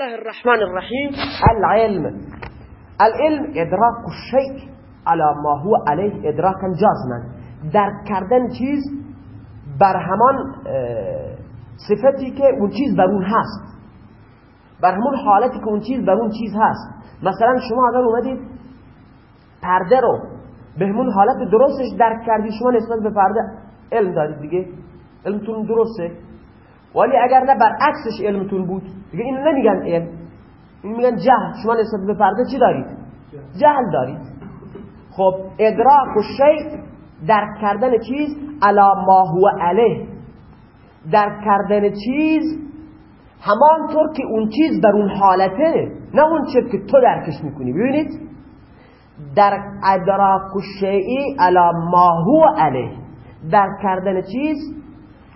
الله الرحمن الرحیم العلم. العلم ادراک الشیء على ما هو علیه ادراکا جازما درک کردن چیز بر همان صفتی که اون چیز بر اون هست. بر همون حالتی که اون چیز بر اون چیز هست. مثلا شما اگر اومدید پرده رو به همون حالت درستش درک کردی شما نسبت به پرده علم دارید دیگه. علمتون درسته. ولی اگر نه برعکسش علمتون بود دیگه این نمیگن علم. این میگن جهل. شما نسبت به پرده چی دارید؟ جهل دارید. خب ادراک و شیء درک کردن چیز علا ما هو علیه. درک کردن چیز همانطور که اون چیز در اون حالته نه اون چیز که تو درکش می‌کنی. ببینید؟ در ادراک و شیئی علا ما هو علیه. درک کردن چیز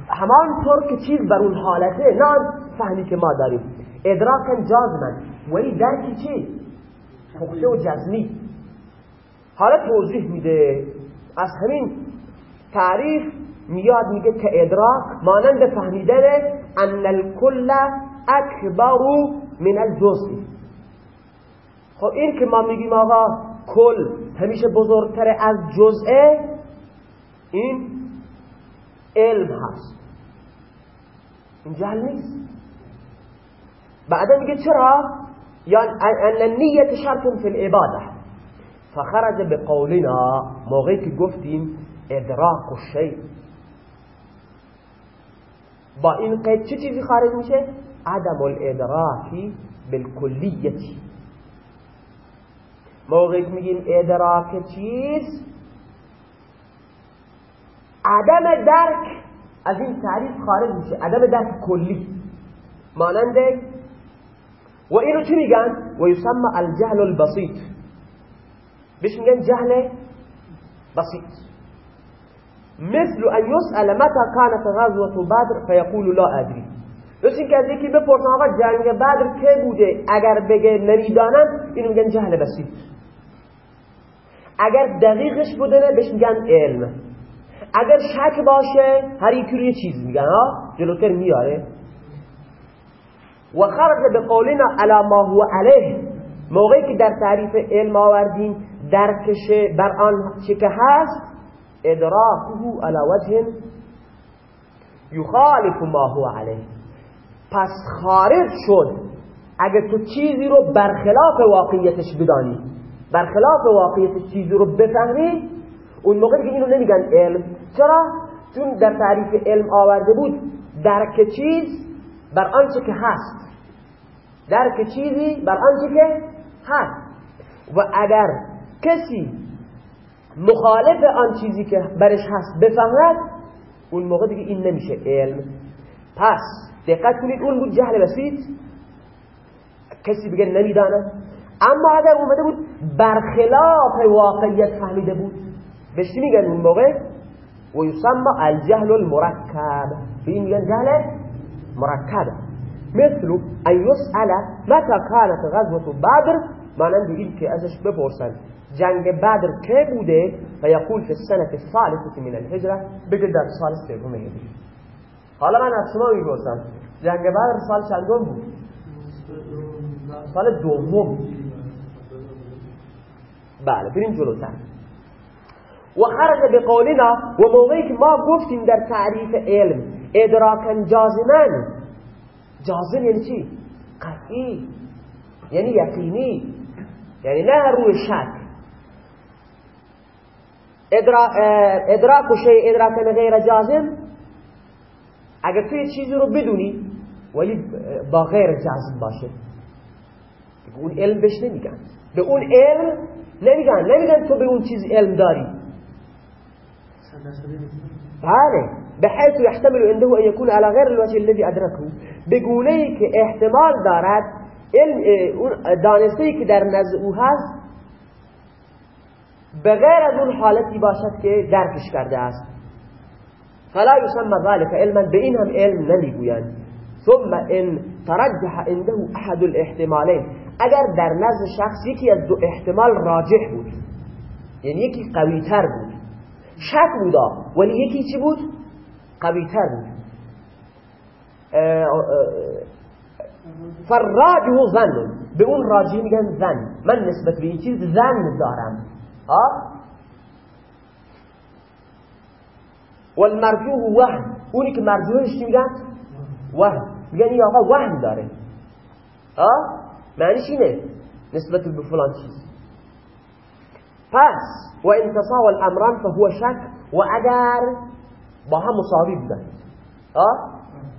همانطور که چیز بر اون حالته نه فهمی که ما داریم. ادراکا جازمن ولی درکی چی؟ پخته و جزمی. حالا توضیح میده. از همین تعریف میاد میگه که ادراک مانند فهمیدن ان الکل اکبر من الجزء. خب این که ما میگیم آقا کل همیشه بزرگتر از جزء این علم هست. این جهل نیست بعدا میگه چرا یعنی أن النیت شرط فی العبادة. فخرج بقولنا موقعی که گفتیم ادراک الشیء با این قید چه چیزی خارج میشه عدم الادراکی بالکلیتی موقعی که میگیم ادراک چیز عدم درک از این تعریف خارج میشه. عدم درک کلی. ماننده و اینو چی میگن؟ و یسمى الجهل البسيط بهش میگن جهل بسيط مثل ان يسأل متى كانت غزوة بدر فيقول لا ادري مثل اینکه از یکی بپرسن آقا جنگ بدر که بوده؟ اگر بگه نمی‌دانم اینو میگن جهل بسيط اگر دقیقش بوده بهش میگن علم. اگر شک باشه هر یکی یه چیز میگن ها؟ جلوتر میاره. و خرج به قولنا علی ما هو علیه. موقعی که در تعریف علم آوردیم درکش بر آن چه که هست ادراکه علی وجه یخالف ما هو علیه. پس خارج شد. اگه تو چیزی رو برخلاف واقعیتش بدانی برخلاف واقعیت چیزی رو بفهمی اون موقع دیگه اینو نمیگن علم. چرا؟ چون در تعریف علم آورده بود درک چیز بر آنچه که هست. درک چیزی بر آنچه که هست. و اگر کسی مخالف آن چیزی که برش هست بفهمد اون موقع دیگه این نمیشه علم. پس دقت کنید اون بود جهل بسیط. کسی بگه نمیدانه اما اگر اومده بود برخلاف واقعیت فهمیده بود بهش میگن اون موقع؟ و یسمى الجهل المرکب. به این میگن جهل مرکب. مثل ان یسأل متى كانت غزوة بدر مانند این که ازش بپرسن جنگ بدر که بوده؟ و یقول فی السنة الثالثة من الهجره بگه در سال سوم هجری. حالا من از شما می‌پرسم جنگ بدر سال چندم بود؟ سال دوم. بله بریم جلوتر. و خرج به قولنا و موقعی که ما گفتیم در تعریف علم ادراکا جازمن جازم یعنی چی؟ قطعی یعنی یقینی یعنی نه روی شک. ادراک و شیء ادراکا غیر جازم اگر تو یه چیزی رو بدونی ولی با غیر جازم باشه. اون علم بهش نمیگن. به اون علم نمیگن. نمیگن تو به اون چیز علم داری. بله. بحيث يحتمل عنده أن يكون على غير الوجه الذي أدركه. بگونه که احتمال دارد دانسته که در نزد او هست بغیر از اون حالتی باشد که درکش کرده است. فلا يسمى ذلك علما به این هم علم نمی‌گویند. ثم ان ترجح عنده احد الاحتمالين. اگر در نزد شخص یکی از دو احتمال راجح بود یعنی یکی قوی تر بود شک بودا. ولی یکی چی بود؟ قوی تر بود فراجه زن. به اون راجی میگن زن. من نسبت به این چیز زن دارم. آه والمرجوه وهم. اونی که مرجوهش چی میگن؟ وهم. میگن این آقا وهم داره. آه معنیش اینه. نسبت به فلان چیز. پس و انتصاب الامران فهو شک و اگر با هم مساوی بودن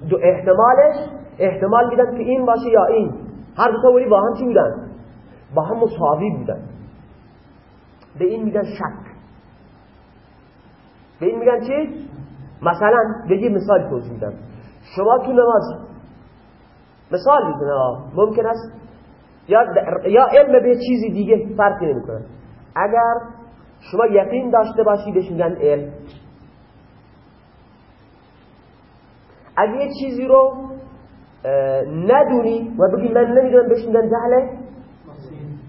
دو احتمالش. احتمال میدن که این باشه یا این. هر دو ولی با هم چی بودن؟ با هم مساوی بودن. به این میگن شک. به این میگن چی؟ مثلا به مثال توضیح میدم. شما تو نماز مثال می‌زنه ممکن است یا, یا علم به چیزی دیگه فرقی نمی‌کنه. اگر شما یقین داشته باشید میگن علم. اگه یه چیزی رو ندونی و بگی من نمی‌دونم بهش میگن جهل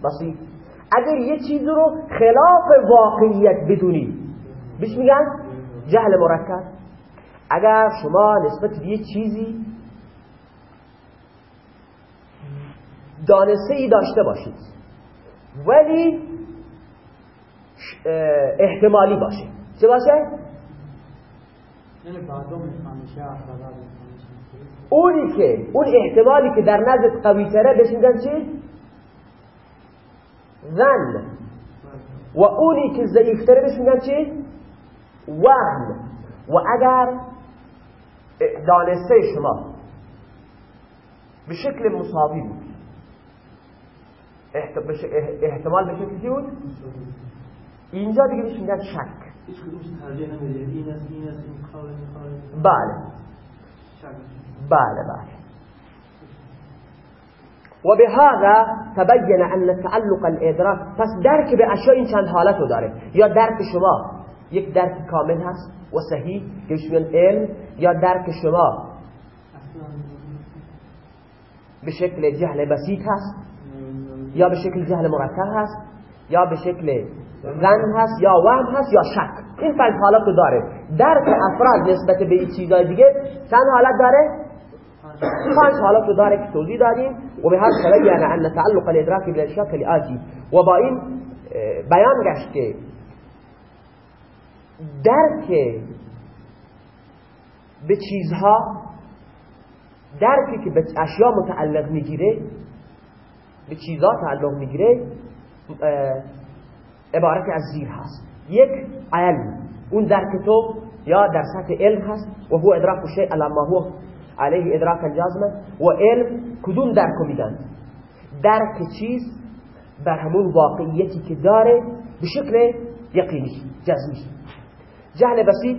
بسیط. اگر یه چیزی رو خلاف واقعیت بدونی بهش میگن جهل مرکب. اگر شما نسبت به یه چیزی دانسته ای داشته باشید ولی احتمالی باشه چه باشه؟ یعنی اونی که اون احتمالی که در نزد قوی تره بهش میگن چی؟ زن و اونی که ضعیفتره بهش میگن چی؟ وهم و اگر دانسته شما به شکل مساوی بود احتمال به شکل چی بود؟ اینجا دیگه بهش میگن شک. بله. بله بله. و به هذا تبین ان تعلق الادراک. پس درک به اشیاء این چند حالت رو داره. یا درک شما یک درک کامل هست و صحیح که میگن علم یا درک شما به شکل جهل بسیط هست یا به شکل جهل مرکب هست یا به شکل زن هست یا وهم هست یا شک. این پنج حالت رو داره. درک افراد نسبت به این چیزای دیگه چند حالت داره؟ پنج حالت رو داره که توضیح دادیم. و به هر تبین ان تعلق الادراک بالاشیاء آتی و با این بیان گشت که درک به چیزها درکی که به اشیاء متعلق می‌گیره به چیزها تعلق می‌گیره عبارت از زیر هست. یک علم. اون درک تو یا در سطح علم هست. و هو ادراک شیء ما هو. علیه ادراک جازمه و علم کدوم درک میدن؟ درک چیز بر همون واقعیتی که داره به شکل یقینی جزمی. جهل بسیط.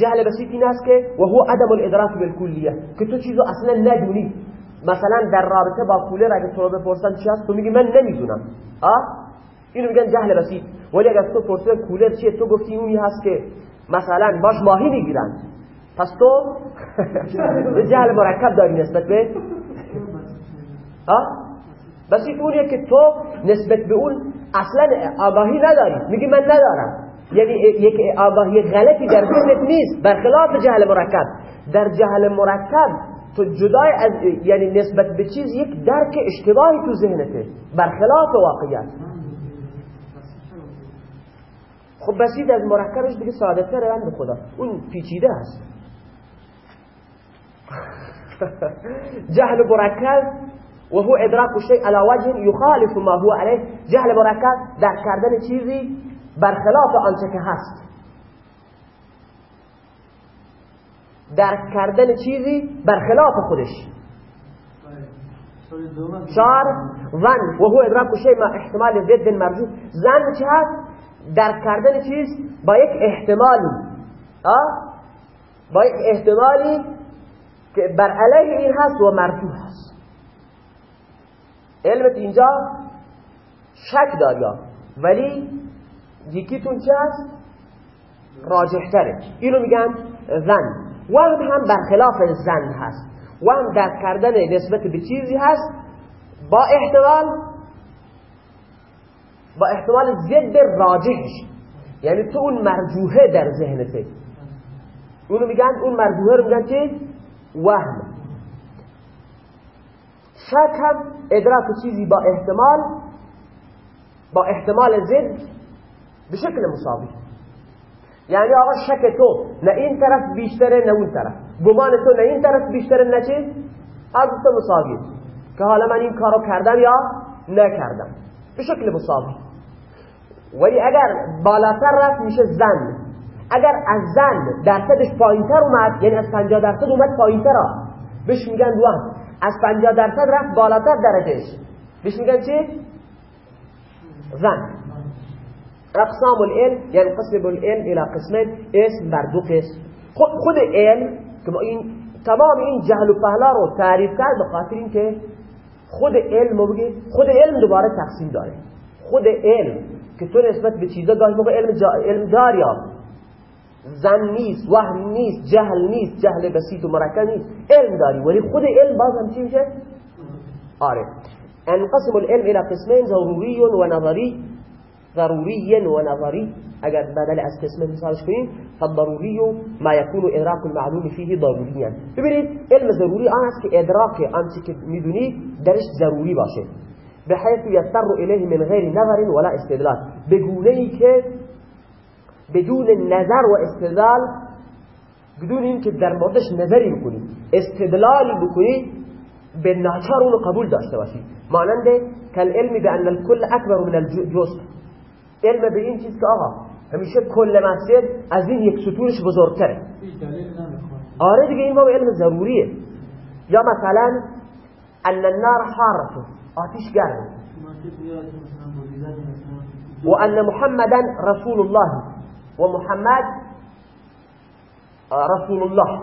جهل بسیط این است که و هو عدم الادراک بالکلیه. که تو چیزو اصلا ندونی. مثلا در رابطه با کولر اگه تو رو بپرسن چی هست تو میگی من نمی‌دونم. آه؟ اینو میگن جهل بسیط ولی اگر تو پرسیدن کولر چیه؟ تو گفتی اونی هست که مثلا باش ماهی می‌گیرن. پس تو به جهل مرکب داری نسبت به بسیط اونیه که تو نسبت به اون اصلا آگاهی نداری. میگی من ندارم. یعنی یک آگاهی غلطی در ذهنت نیست. برخلاف جهل مرکب. در جهل مرکب تو جدای از یعنی نسبت به چیز یک درک اشتباهی تو ذهنته. برخلاف واقعیت. خب بسید از مرکبش دیگه ساده تره بند خدا. اون پیچیده است. جهل مرکب و هو ادراک شيء على وجه يخالف ما هو عليه جهل مرکب در کردن چیزی برخلاف آنچه که هست. درک کردن چیزی برخلاف خودش. چار ظن و هو ادراک شيء ما احتمال ضد مرجو زن چه هست؟ درک کردن چیز با یک احتمالی آه؟ با یک احتمالی که بر علیه این هست و مرجو هست. علمت اینجا شک داریا ولی یکیتون چه هست؟ راجح تره اینو میگن زن. وهم هم برخلاف زن هست. وهم درک کردن نسبت به چیزی هست با احتمال با احتمال ضد راجحش. یعنی تو اون مرجوحه در ذهنته اونو میگن اون مرجوحه رو میگن چی؟ وهم. شک هم ادراک چیزی با احتمال با احتمال زد به شکل مساوی. یعنی آقا شک تو نه این طرف بیشتره نه اون طرف. گمان تو نه این طرف بیشتره نه چی؟ از مساوی. که حالا من این کارو کردم یا نکردم. به شکل مساوی. ولی اگر بالاتر رفت میشه زن. اگر از زن درصدش پایینتر اومد یعنی از 50 درصد اومد پایینتر بهش میگن دوام از 50 درصد رفت بالاتر درجهش. بهش میگن چی؟ زن. اقسام العلم یعنی قسم العلم الى قسمین اسم بر دو قسم. خود علم که ما این تمام این جهل و پهلا رو تعریف کرد به خاطر اینکه خود علم بگی خود علم دوباره تقسیم داره. خود علم که تو نسبت به چیزا گاهی موقع علم, جا علم داری زن نیست وهم نیست جهل نیست جهل بسیط و مرکب نیست. علم داری. ولی خود علم باز هم چی میشه؟ آره. انقسم العلم إلى قسمين ضروری و نظری. ضروری و نظری. اگر بدل از قسم مثالش کنیم فالضروری ما يكون ادراك المعلوم فيه ضروريا ببینید علم ضروری آن است که ادراک آنچه که میدونی درش ضروری باشه. بحيث يضطر إليه من غير نظر ولا استدلال. بگونه که بدون نظر و استدلال بدون اینکه در موردش نظری بکنی. استدلالی بکنی به ناچار اونو قبول داشته باشی. مانند کل علمی به ان الکل اکبر من الجزء. علم به این چیز که آقا همیشه کل مسجد از این یک ستونش بزرگتره. آره دیگه این باب علم ضروریه. یا مثلا ان النار حارته آتش گرم وأن محمدا رسول الله ومحمد رسول الله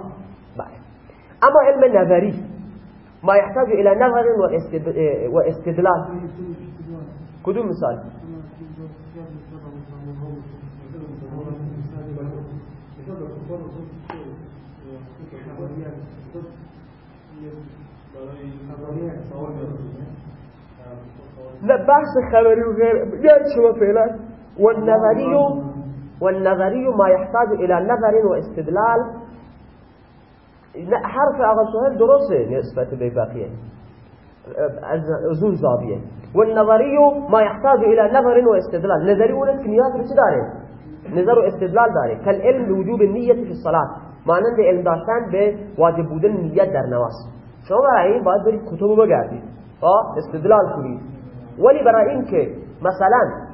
بعد أما علم نظری ما يحتاج إلى نظر واستدلال كدوم مثال برای بحث خبري وغير جاي شو فعلا. والنظري والنظري ما يحتاج إلى نظر واستدلال حرف سهل درسته نسبة به بقية زون زاوية والنظري ما يحتاج إلى نظر واستدلال نظري ولد كنيات بچه داره؟ نظر واستدلال داره. كالعلم بوجوب النية في الصلاة. مانند علم داشتن به واجب بودن نیت در نماز. شما برای این باید برید کتب بگردید. استدلال کنید. ولی برای این که مثلا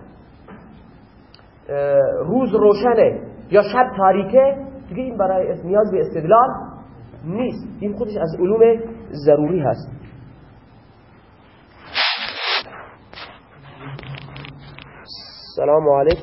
روز روشنه یا شب تاریکه دیگه این برای نیاز به استدلال نیست. این خودش از علوم ضروری هست. سلام علیکم.